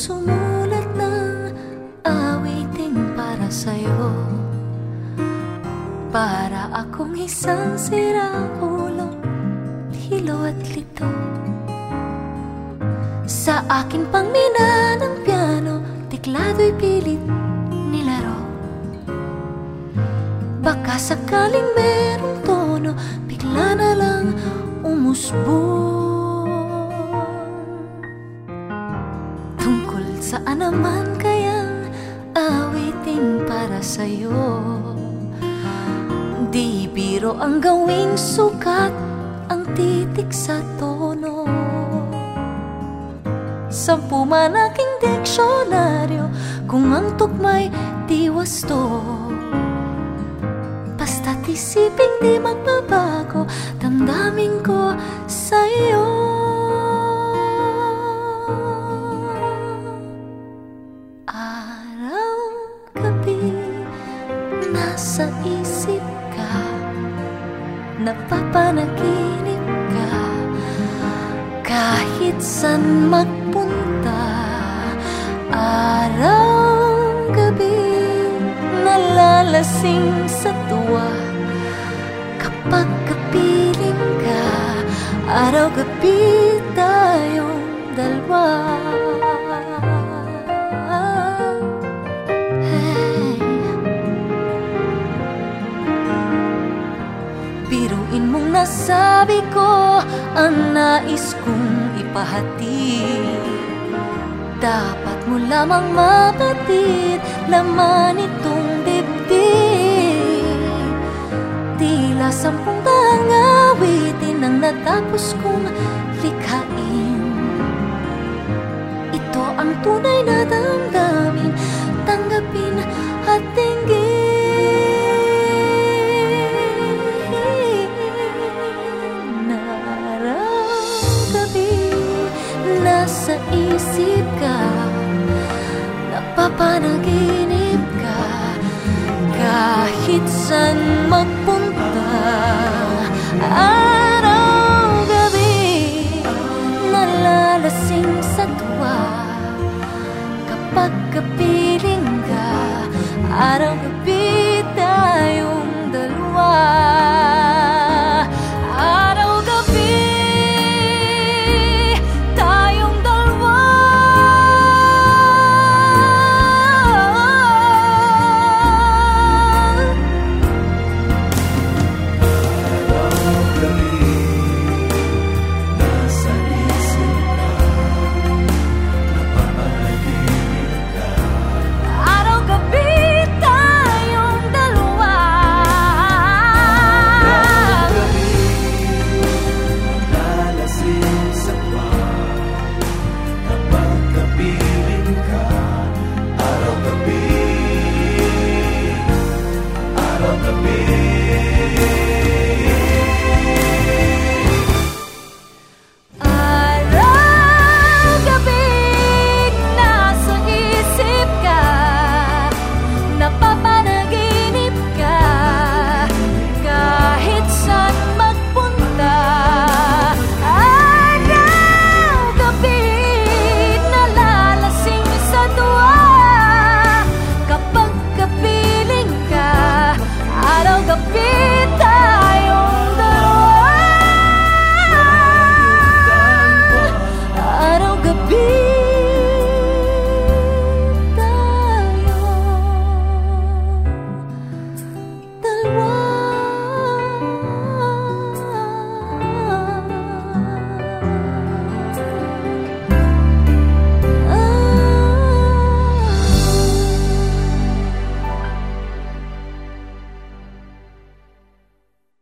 Sumulat ng awiting para sa'yo. Para akong isang sira ulo Hilo at lito. Sa akin pang ng piano Tiklado'y pilit nilaro. Baka sakaling merong tono Bigla na lang umusbong saan naman kayang awitin para sa'yo? Di biro ang gawing sukat Ang titik sa tono. Sampu man aking diksyonaryo Kung ang tugmay di wasto. Basta't isipin di magbabago nasa isip ka Napapanaginip ka. Kahit saan magpunta Araw, gabi, nalalasing sa tuwa. Kapag kapiling ka Araw-gabi tayong dalawa Biruin mong nasabi ko Ang nais kong ipahati. Dapat mo lamang mapatid Laman itong dibdib. Tila sampung daang awitin Ang natapos kong Nasa isip ka Napapanaginip ka Kahit saan magpunta. Araw-gabi Nalalasing sa tuwa. Kapag kapiling ka Araw-gabi